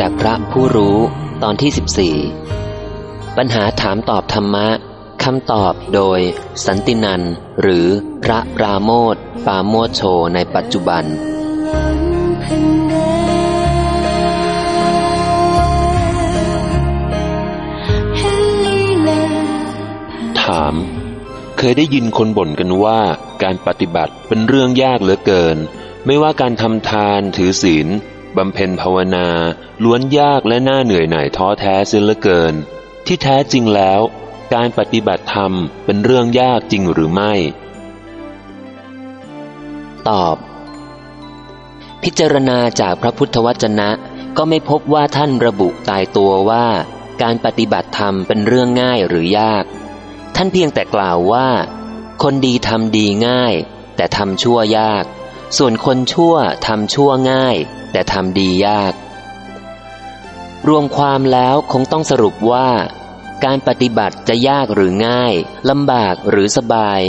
จากพระผู้รู้ตอนที่ 14 ปัญหาถามตอบธรรมะคำตอบโดย สันตินันหรือพระปราโมทปาโมโชในปัจจุบัน ถาม เคยได้ยินคนบ่นกันว่าการปฏิบัติเป็นเรื่องยากเหลือเกิน ไม่ว่าการทำทานถือศีล บำเพ็ญภาวนาล้วนยากและน่าเหนื่อยหน่ายท้อแท้เสียเหลือเกิน ที่แท้จริงแล้ว การปฏิบัติธรรมเป็นเรื่องยากจริงหรือไม่ ตอบ พิจารณาจากพระพุทธวจนะ ก็ไม่พบว่าท่านระบุตายตัวว่า การปฏิบัติธรรมเป็นเรื่องง่ายหรือยาก ท่านเพียงแต่กล่าวว่า คนดีทำดีง่าย แต่ทำชั่วยาก ส่วนคนชั่วทำชั่วง่าย แต่ทำดียาก รวมความแล้วคงต้องสรุปว่า การปฏิบัติจะยากหรือง่ายลำบากหรือสบาย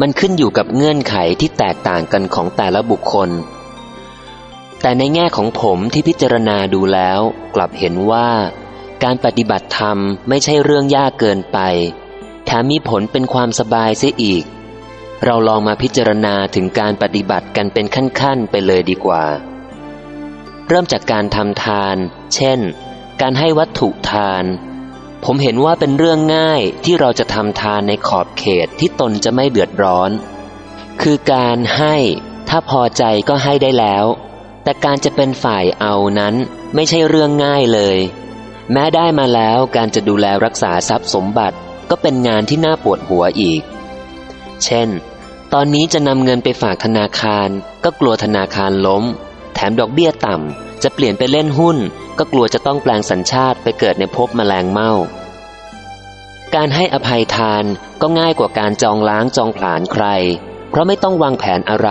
มันขึ้นอยู่กับเงื่อนไขที่แตกต่างกันของแต่ละบุคคล แต่ในแง่ของผมที่พิจารณาดูแล้ว กลับเห็นว่าการปฏิบัติธรรมไม่ใช่เรื่องยากเกินไปแถมมีผลเป็นความสบายเสียอีก เราลองมาพิจารณาถึงการปฏิบัติกันเป็นขั้นๆไปเลยดีกว่า เริ่มจากการทำทาน เช่น การให้วัตถุทาน ผมเห็นว่าเป็นเรื่องง่ายที่เราจะทำทานในขอบเขตที่ตนจะไม่เดือดร้อน คือการให้ ถ้าพอใจก็ให้ได้แล้ว แต่การจะเป็นฝ่ายเอานั้นไม่ใช่เรื่องง่ายเลย แม้ได้มาแล้วการจะดูแลรักษาทรัพย์สมบัติก็เป็นงานที่น่าปวดหัวอีก เช่น ตอนนี้จะนำเงินไปฝากธนาคาร ก็กลัวธนาคารล้ม แถมดอกเบี้ยต่ำ จะเปลี่ยนไปเล่นหุ้น ก็กลัวจะต้องแปลงสัญชาติไปเกิดในภพแมลงเม่า การให้อภัยทานก็ง่ายกว่าการจองล้างจองผลาญใคร เพราะไม่ต้องวางแผนอะไร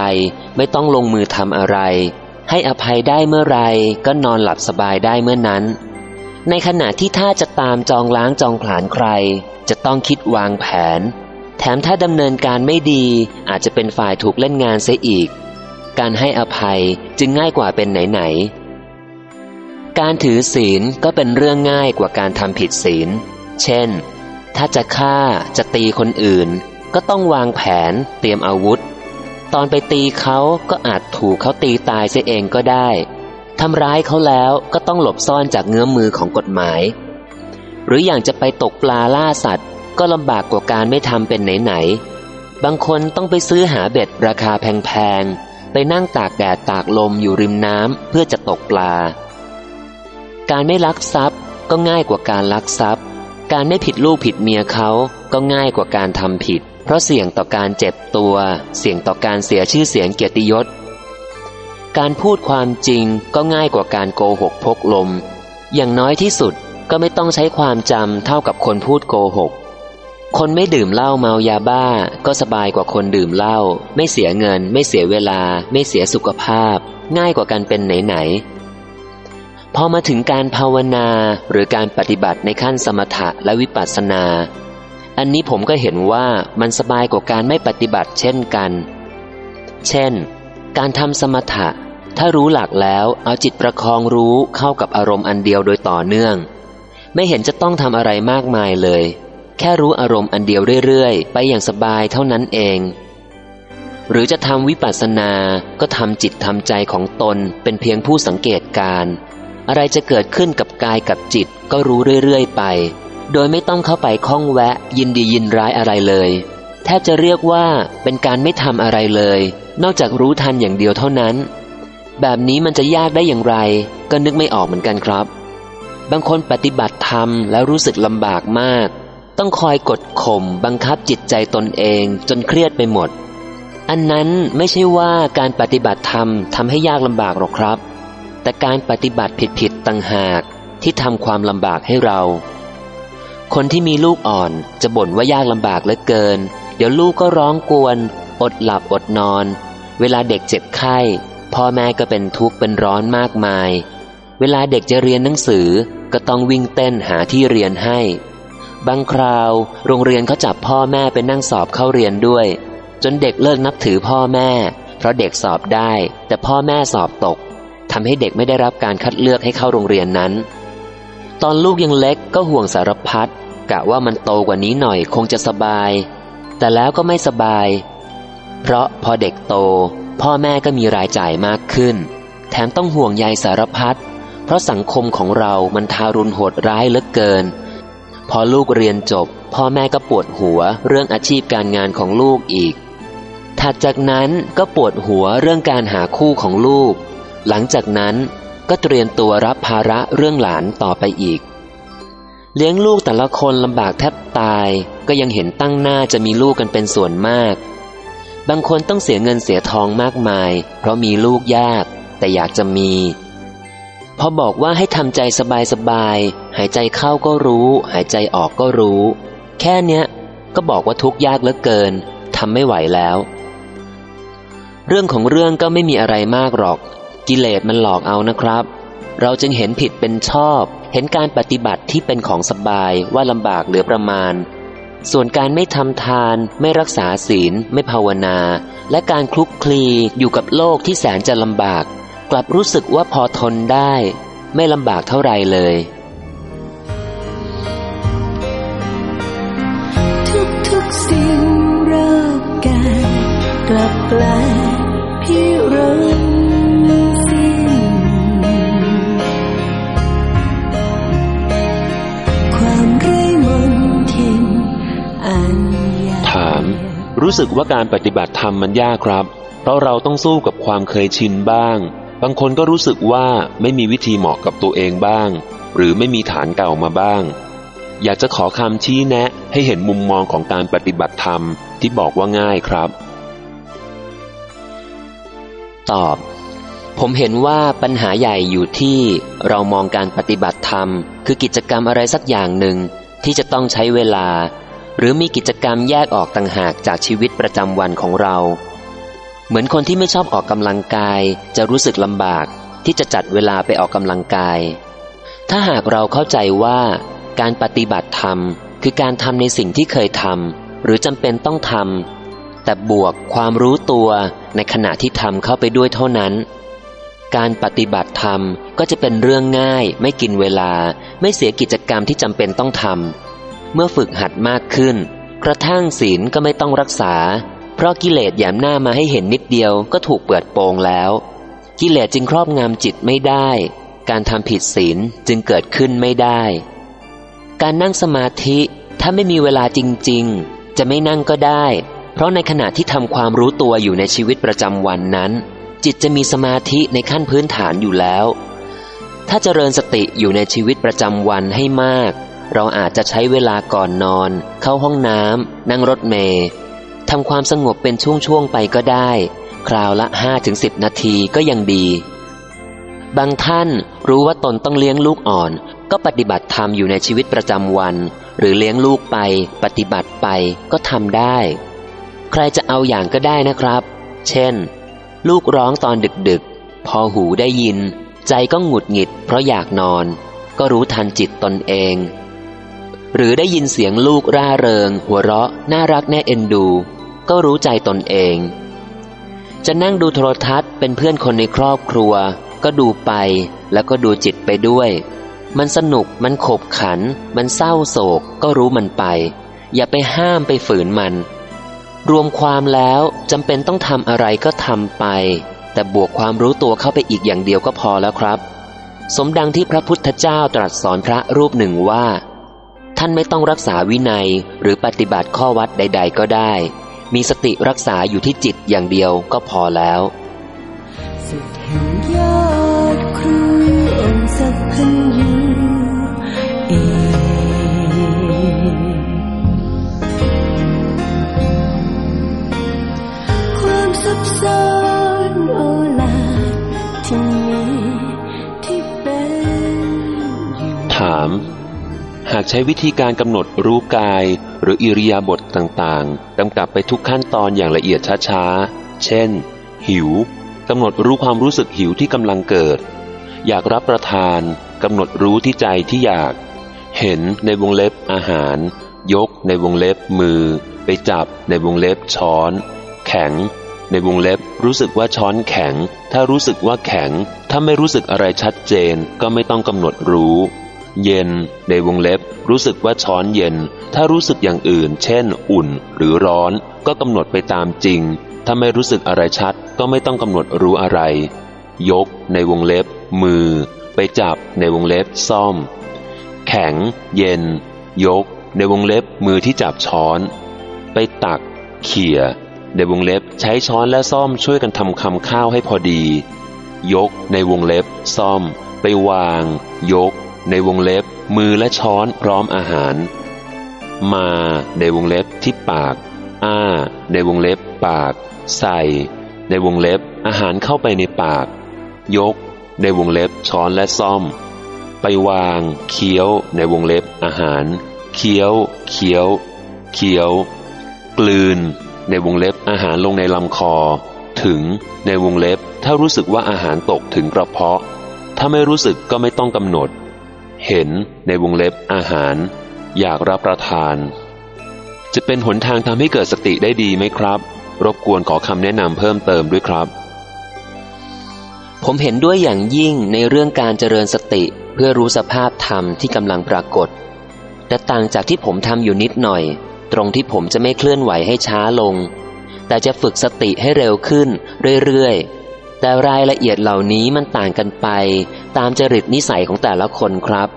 ไม่ต้องลงมือทำอะไร ให้อภัยได้เมื่อไรก็นอนหลับสบายได้เมื่อนั้นในขณะที่ถ้าจะตามจองล้างจองผลาญใคร จะต้องคิดวางแผน ถมถ้าดำเนินการไม่ดีอาจจะเป็นฝ่ายถูกเล่นงานเสียอีก การให้อภัยจึงง่ายกว่าเป็นไหนๆการถือศีลก็เป็นเรื่องง่ายกว่าการทำผิดศีล เช่น ถ้าจะฆ่าจะตีคนอื่น ก็ต้องวางแผนเตรียมอาวุธ ตอนไปตีเขาก็อาจถูกเขาตีตายเสียเองก็ได้ทำร้ายเขาแล้วก็ต้องหลบซ่อนจากเงื้อมมือของกฎหมาย หรืออย่างจะไปตกปลาล่าสัตว์ ก็ลำบากกว่าการไม่ทำเป็นไหนๆ บางคนต้องไปซื้อหาเบ็ดราคาแพงๆ ไปนั่งตากแดดตากลมอยู่ริมน้ำเพื่อจะตกปลา การไม่ลักทรัพย์ก็ง่ายกว่าการลักทรัพย์ การไม่ผิดลูกผิดเมียเขาก็ง่ายกว่าการทำผิด เพราะเสี่ยงต่อการเจ็บตัว เสี่ยงต่อการเสียชื่อเสียงเกียรติยศ การพูดความจริงก็ง่ายกว่าการโกหกพกลม อย่างน้อยที่สุดก็ไม่ต้องใช้ความจำเท่ากับคนพูดโกหก คนไม่ดื่มเหล้าเมายาบ้า ก็สบายกว่าคนดื่มเหล้าไม่เสียเงิน ไม่เสียเวลา ไม่เสียสุขภาพ ง่ายกว่ากันเป็นไหนๆพอมาถึงการภาวนาหรือการปฏิบัติในขั้นสมถะและวิปัสสนา อันนี้ผมก็เห็นว่ามันสบายกว่าการไม่ปฏิบัติเช่นกัน เช่น การทำสมถะ ถ้ารู้หลักแล้วเอาจิตประคองรู้เข้ากับอารมณ์อันเดียวโดยต่อเนื่อง ไม่เห็นจะต้องทำอะไรมากมายเลย ค่รู้อารมณ์อันเดียวเรื่อยๆ ไปอย่างสบายเท่านั้นเอง หรือจะทำวิปัสสนาก็ทำจิตทำใจของตนเป็นเพียงผู้สังเกตการ อะไรจะเกิดขึ้นกับกายกับจิตก็รู้เรื่อยๆ ไป โดยไม่ต้องเข้าไปคล้องแวะ ยินดียินร้ายอะไรเลยแทบจะเรียกว่าเป็นการไม่ทำอะไรเลย นอกจากรู้ทันอย่างเดียวเท่านั้น แบบนี้มันจะยากได้อย่างไร ก็นึกไม่ออกเหมือนกันครับ บางคนปฏิบัติธรรมแล้วรู้สึกลำบากมาก ต้องคอยกดข่มบังคับจิตใจตนเองจนเครียดไปหมด อันนั้นไม่ใช่ว่าการปฏิบัติธรรมทำให้ยากลำบากหรอกครับ แต่การปฏิบัติผิดๆต่างหากที่ทำความลำบากให้เรา คนที่มีลูกอ่อนจะบ่นว่ายากลำบากเหลือเกิน เดี๋ยวลูกก็ร้องกวน อดหลับอดนอน เวลาเด็กเจ็บไข้พ่อแม่ก็เป็นทุกข์เป็นร้อนมากมาย เวลาเด็กจะเรียนหนังสือก็ต้องวิ่งเต้นหาที่เรียนให้ บางคราว โรงเรียนเขาจับพ่อแม่ไปนั่งสอบเข้าเรียนด้วย จนเด็กเลิกนับถือพ่อแม่ เพราะเด็กสอบได้ แต่พ่อแม่สอบตกททำให้เด็กไม่ได้รับการคัดเลือกให้เข้าโรงเรียนนั้น ตอนลูกยังเล็กก็ห่วงสารพัดกะว่ามันโตกว่านี้หน่อยคงจะสบาย แต่แล้วก็ไม่สบาย เพราะพอเด็กโต พ่อแม่ก็มีรายจ่ายมากขึ้น แถมต้องห่วงใยสารพัดเพราะสังคมของเรามันทารุณโหดร้ายเหลือเกิน พอลูกเรียนจบ พ่อแม่ก็ปวดหัวเรื่องอาชีพการงานของลูกอีก ถัดจากนั้นก็ปวดหัวเรื่องการหาคู่ของลูก หลังจากนั้นก็เตรียมตัวรับภาระเรื่องหลานต่อไปอีก เลี้ยงลูกแต่ละคนลำบากแทบตาย ก็ยังเห็นตั้งหน้าจะมีลูกกันเป็นส่วนมาก บางคนต้องเสียเงินเสียทองมากมาย เพราะมีลูกยาก แต่อยากจะมี พอบอกว่าให้ทำใจสบายๆ หายใจเข้าก็รู้ หายใจออกก็รู้ แค่เนี้ยก็บอกว่าทุกข์ยากเหลือเกินทำไม่ไหวแล้ว เรื่องของเรื่องก็ไม่มีอะไรมากหรอก กิเลสมันหลอกเอานะครับ เราจึงเห็นผิดเป็นชอบ เห็นการปฏิบัติที่เป็นของสบายว่าลำบากเหลือประมาณ ส่วนการไม่ทำทาน ไม่รักษาศีล ไม่ภาวนา และการคลุกคลีอยู่กับโลกที่แสนจะลำบาก กลับรู้สึกว่าพอทนได้ ไม่ลำบากเท่าไรเลยทุกๆสิ่งรอบกายกลับกลายพิรมสิ้นความไร้มนทินอันยากถาม รู้สึกว่าการปฏิบัติธรรมมันยากครับ เพราะเราต้องสู้กับความเคยชินบ้าง บางคนก็รู้สึกว่าไม่มีวิธีเหมาะกับตัวเองบ้าง หรือไม่มีฐานเก่ามาบ้าง อยากจะขอคำชี้แนะให้เห็นมุมมองของการปฏิบัติธรรมที่บอกว่าง่ายครับ ตอบ ผมเห็นว่าปัญหาใหญ่อยู่ที่เรามองการปฏิบัติธรรม คือกิจกรรมอะไรสักอย่างหนึ่งที่จะต้องใช้เวลา หรือมีกิจกรรมแยกออกต่างหากจากชีวิตประจำวันของเรา เหมือนคนที่ไม่ชอบออกกำลังกาย จะรู้สึกลำบากที่จะจัดเวลาไปออกกำลังกาย ถ้าหากเราเข้าใจว่า การปฏิบัติธรรม คือการทำในสิ่งที่เคยทำหรือจำเป็นต้องทำแต่บวกความรู้ตัวในขณะที่ทำเข้าไปด้วยเท่านั้น การปฏิบัติธรรมก็จะเป็นเรื่องง่าย ไม่กินเวลา ไม่เสียกิจกรรมที่จำเป็นต้องทำเมื่อฝึกหัดมากขึ้น กระทั่งศีลก็ไม่ต้องรักษา เพราะกิเลสแยมหน้ามาให้เห็นนิดเดียวก็ถูกเปิดโปงแล้ว กิเลสจึงครอบงำจิตไม่ได้ การทำผิดศีลจึงเกิดขึ้นไม่ได้ การนั่งสมาธิถ้าไม่มีเวลาจริง ๆ จะไม่นั่งก็ได้ เพราะในขณะที่ทำความรู้ตัวอยู่ในชีวิตประจำวันนั้น จิตจะมีสมาธิในขั้นพื้นฐานอยู่แล้ว ถ้าเจริญสติอยู่ในชีวิตประจำวันให้มาก เราอาจจะใช้เวลาก่อนนอน เข้าห้องน้ำนั่งรถเมล์ ทำความสงบเป็นช่วงๆไปก็ได้ คราวละ5-10นาทีก็ยังดี บางท่านรู้ว่าตนต้องเลี้ยงลูกอ่อน ก็ปฏิบัติธรรมอยู่ในชีวิตประจำวัน หรือเลี้ยงลูกไป ปฏิบัติไปก็ทำได้ ใครจะเอาอย่างก็ได้นะครับ เช่น ลูกร้องตอนดึกๆ พอหูได้ยิน ใจก็หงุดหงิด เพราะอยากนอน ก็รู้ทันจิตตนเองหรือได้ยินเสียงลูกร่าเริง หัวเราะ น่ารักแน่เอ็นดู ก็รู้ใจตนเอง จะนั่งดูโทรทัศน์เป็นเพื่อนคนในครอบครัว ก็ดูไปแล้วก็ดูจิตไปด้วย มันสนุกมันขบขัน มันเศร้าโศก ก็รู้มันไป อย่าไปห้ามไปฝืนมัน รวมความแล้วจำเป็นต้องทำอะไรก็ทำไป แต่บวกความรู้ตัวเข้าไปอีกอย่างเดียวก็พอแล้วครับ สมดังที่พระพุทธเจ้าตรัสสอนพระรูปหนึ่งว่า ท่านไม่ต้องรักษาวินัยหรือปฏิบัติข้อวัดใด ๆ ก็ได้ มีสติรักษาอยู่ที่จิตอย่างเดียวก็พอแล้ว สุด ช้วิธีการกำหนดรู้กาย หรืออิริยาบถต่างๆกำกับไปทุกขั้นตอนอย่างละเอียดช้าๆ เช่น หิวกำหนดรู้ความรู้สึกหิวที่กำลังเกิด อยากรับประทานกำหนดรู้ที่ใจที่อยาก เห็นในวงเล็บอาหาร ยกในวงเล็บมือ ไปจับในวงเล็บช้อน แข็ง ในในวงเล็บรู้สึกว่าช้อนแข็ง ถ้ารู้สึกว่าแข็ง ถ้าไม่รู้สึกอะไรชัดเจนก็ไม่ต้องกำหนดรู้ เย็น ในวงเล็บ รู้สึกว่าช้อนเย็น ถ้ารู้สึกอย่างอื่น เช่น อุ่น หรือร้อน ก็กำหนดไปตามจริง ถ้าไม่รู้สึกอะไรชัด ก็ไม่ต้องกำหนดรู้อะไร ยก ในวงเล็บ มือ ไปจับ ในวงเล็บ ซ่อม แข็ง เย็น ยก ในวงเล็บ มือที่จับช้อน ไปตัก เขี่ย ในวงเล็บ ใช้ช้อนและซ่อมช่วยกันทำคำข้าวให้พอดี ยก ในวงเล็บ ซ่อม ไปวาง ยก ในวงเล็บ มือและช้อนพร้อมอาหาร มา ในวงเล็บที่ปาก อ้า ในวงเล็บปาก ใส่ ในวงเล็บอาหารเข้าไปในปาก ยก ในวงเล็บช้อนและซ่อม ไปวาง เคี้ยว ในวงเล็บอาหาร เคี้ยว เคี้ยว เคี้ยว กลืน ในวงเล็บอาหารลงในลำคอ ถึง ในวงเล็บถ้ารู้สึกว่าอาหารตกถึงกระเพาะ ถ้าไม่รู้สึกก็ไม่ต้องกำหนด เห็นในวงเล็บอาหาร อยากรับประทาน จะเป็นหนทางทำให้เกิดสติได้ดีไหมครับ รบกวนขอคำแนะนำเพิ่มเติมด้วยครับ ผมเห็นด้วยอย่างยิ่งในเรื่องการเจริญสติเพื่อรู้สภาพธรรมที่กำลังปรากฏ แต่ต่างจากที่ผมทำอยู่นิดหน่อย ตรงที่ผมจะไม่เคลื่อนไหวให้ช้าลง แต่จะฝึกสติให้เร็วขึ้นเรื่อยๆ แต่รายละเอียดเหล่านี้มันต่างกันไป ตามจริตนิสัยของแต่ละคนครับ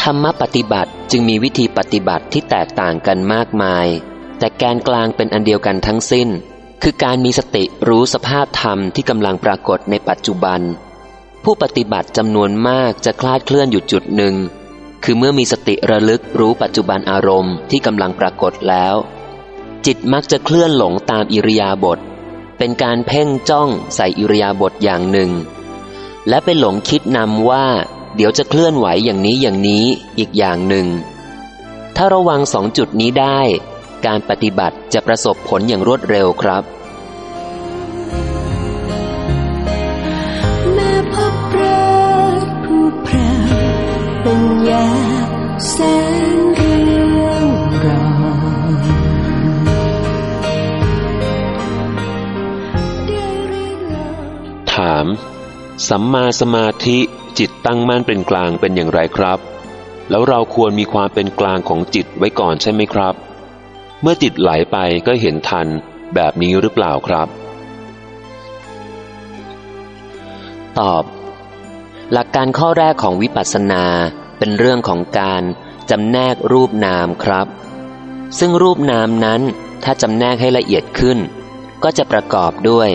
ธรรมปฏิบัติจึงมีวิธีปฏิบัติที่แตกต่างกันมากมาย แต่แกนกลางเป็นอันเดียวกันทั้งสิ้น คือการมีสติรู้สภาพธรรมที่กำลังปรากฏในปัจจุบัน ผู้ปฏิบัติจำนวนมากจะคลาดเคลื่อนอยู่จุดหนึ่ง คือเมื่อมีสติระลึกรู้ปัจจุบันอารมณ์ที่กำลังปรากฏแล้ว จิตมักจะเคลื่อนหลงตามอิริยาบถ เป็นการเพ่งจ้องใส่อิริยาบถอย่างหนึ่ง และไปหลงคิดนำว่า เดี๋ยวจะเคลื่อนไหวอย่างนี้อย่างนี้อีกอย่างหนึ่ง ถ้าระวังสองจุดนี้ได้ การปฏิบัติจะประสบผลอย่างรวดเร็วครับ สัมมาสมาธิจิตตั้งมั่นเป็นกลางเป็นอย่างไรครับ แล้วเราควรมีความเป็นกลางของจิตไว้ก่อนใช่ไหมครับ เมื่อจิตไหลไปก็เห็นทันแบบนี้หรือเปล่าครับ ตอบ หลักการข้อแรกของวิปัสสนาเป็นเรื่องของการจำแนกรูปนามครับ ซึ่งรูปนามนั้นถ้าจำแนกให้ละเอียดขึ้น ก็จะประกอบด้วย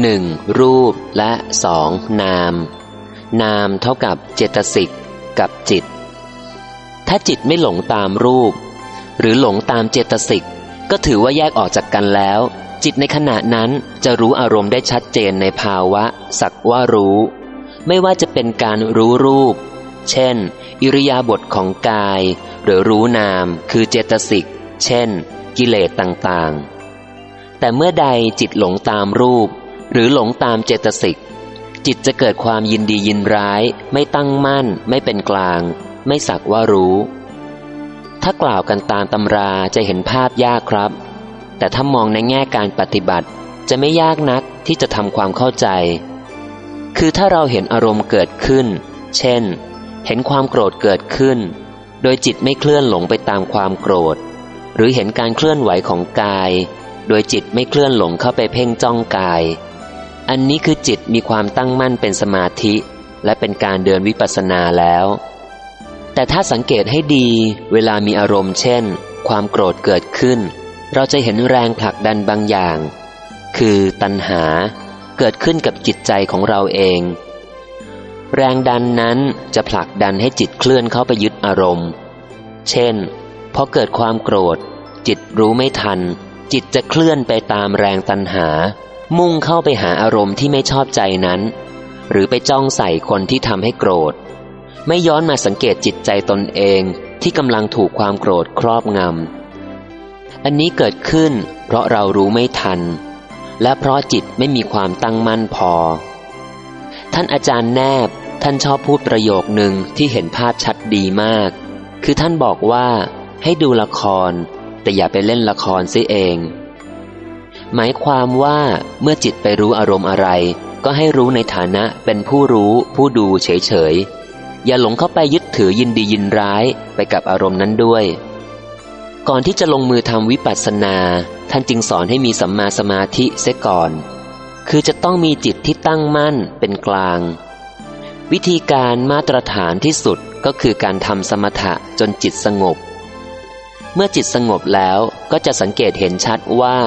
1. รูปและ 2. นาม นามเท่ากับเจตสิกกับจิต ถ้าจิตไม่หลงตามรูป หรือหลงตามเจตสิกก็ถือว่าแยกออกจากกันแล้ว จิตในขณะนั้นจะรู้อารมณ์ได้ชัดเจนในภาวะ สักว่ารู้ ไม่ว่าจะเป็นการรู้รูป เช่น อิริยาบถของกาย หรือรู้นามคือเจตสิกเช่น กิเลสต่างๆ แต่เมื่อใดจิตหลงตามรูป หรือหลงตามเจตสิก จิตจะเกิดความยินดียินร้าย ไม่ตั้งมั่น ไม่เป็นกลาง ไม่สักว่ารู้ ถ้ากล่าวกันตามตำราจะเห็นภาพยากครับ แต่ถ้ามองในแง่การปฏิบัติ จะไม่ยากนักที่จะทำความเข้าใจ คือถ้าเราเห็นอารมณ์เกิดขึ้น เช่น เห็นความโกรธเกิดขึ้น โดยจิตไม่เคลื่อนหลงไปตามความโกรธ หรือเห็นการเคลื่อนไหวของกาย โดยจิตไม่เคลื่อนหลงเข้าไปเพ่งจ้องกาย อันนี้คือจิตมีความตั้งมั่นเป็นสมาธิ และเป็นการเดินวิปัสสนาแล้ว แต่ถ้าสังเกตให้ดีเวลามีอารมณ์เช่น ความโกรธเกิดขึ้น เราจะเห็นแรงผลักดันบางอย่าง คือตัณหาเกิดขึ้นกับจิตใจของเราเอง แรงดันนั้นจะผลักดันให้จิตเคลื่อนเข้าไปยึดอารมณ์ เช่นพอเกิดความโกรธ จิตรู้ไม่ทัน จิตจะเคลื่อนไปตามแรงตัณหา มุ่งเข้าไปหาอารมณ์ที่ไม่ชอบใจนั้น หรือไปจ้องใส่คนที่ทำให้โกรธ ไม่ย้อนมาสังเกตจิตใจตนเองที่กำลังถูกความโกรธครอบงำ อันนี้เกิดขึ้น เพราะเรารู้ไม่ทัน และเพราะจิตไม่มีความตั้งมั่นพอ ท่านอาจารย์แนบท่านชอบพูดประโยคหนึ่งที่เห็นภาพชัดดีมาก คือท่านบอกว่าให้ดูละคร แต่อย่าไปเล่นละครซิเอง หมายความว่าเมื่อจิตไปรู้อารมณ์อะไร ก็ให้รู้ในฐานะเป็นผู้รู้ผู้ดูเฉยๆ อย่าหลงเข้าไปยึดถือยินดียินร้ายไปกับอารมณ์นั้นด้วย ก่อนที่จะลงมือทำวิปัสสนา ท่านจึงสอนให้มีสัมมาสมาธิเสียก่อน คือจะต้องมีจิตที่ตั้งมั่นเป็นกลาง วิธีการมาตรฐานที่สุดก็คือการทำสมถะจนจิตสงบ เมื่อจิตสงบแล้วก็จะสังเกตเห็นชัดว่า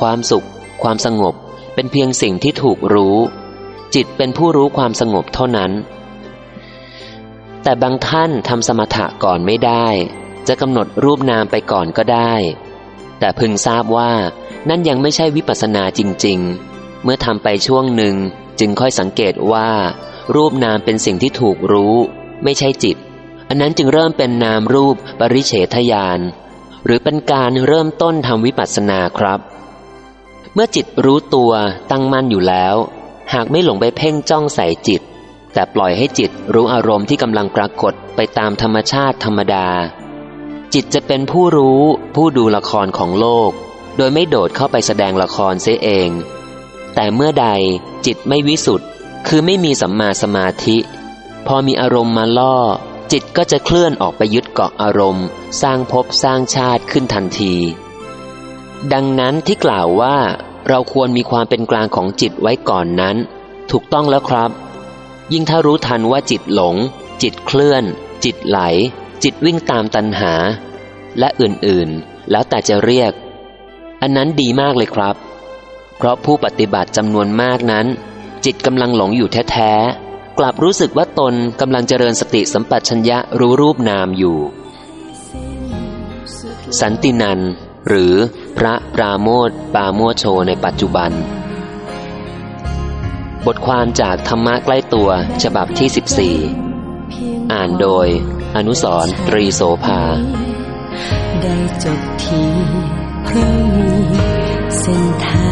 ความสุข ความสงบ เป็นเพียงสิ่งที่ถูกรู้ จิตเป็นผู้รู้ความสงบเท่านั้น แต่บางท่านทำสมถะก่อนไม่ได้ จะกำหนดรูปนามไปก่อนก็ได้ แต่พึงทราบว่านั่นยังไม่ใช่วิปัสสนาจริง ๆ เมื่อทำไปช่วงหนึ่งจึงค่อยสังเกตว่า รูปนามเป็นสิ่งที่ถูกรู้ ไม่ใช่จิต อันนั้นจึงเริ่มเป็นนามรูปปริเฉทยานหรือเป็นการเริ่มต้นทำวิปัสสนาครับ เมื่อจิตรู้ตัวตั้งมั่นอยู่แล้ว หากไม่หลงไปเพ่งจ้องใส่จิต แต่ปล่อยให้จิตรู้อารมณ์ที่กำลังปรากฏไปตามธรรมชาติธรรมดา จิตจะเป็นผู้รู้ ผู้ดูละครของโลก โดยไม่โดดเข้าไปแสดงละครเสียเอง แต่เมื่อใดจิตไม่วิสุทธ์คือไม่มีสัมมาสมาธิ พอมีอารมณ์มาล่อ จิตก็จะเคลื่อนออกไปยึดเกาะอารมณ์ สร้างภพสร้างชาติขึ้นทันที ดังนั้นที่กล่าวว่าเราควรมีความเป็นกลางของจิตไว้ก่อนนั้น ถูกต้องแล้วครับ ยิ่งถ้ารู้ทันว่าจิตหลง จิตเคลื่อน จิตไหล จิตวิ่งตามตัณหา และอื่นๆ แล้วแต่จะเรียก อันนั้นดีมากเลยครับ เพราะผู้ปฏิบัติจำนวนมากนั้น จิตกำลังหลงอยู่แท้ๆ กลับรู้สึกว่าตนกำลังเจริญสติสัมปชัญญะรู้รูปนามอยู่ สันตินันหรือ พระปราโมทปาโมโชในปัจจุบัน บทความจากธรรมะใกล้ตัวฉบับที่ 14 อ่านโดย อนุสรตรีโสภา ได้จบทีเพราะมีเส้นทาง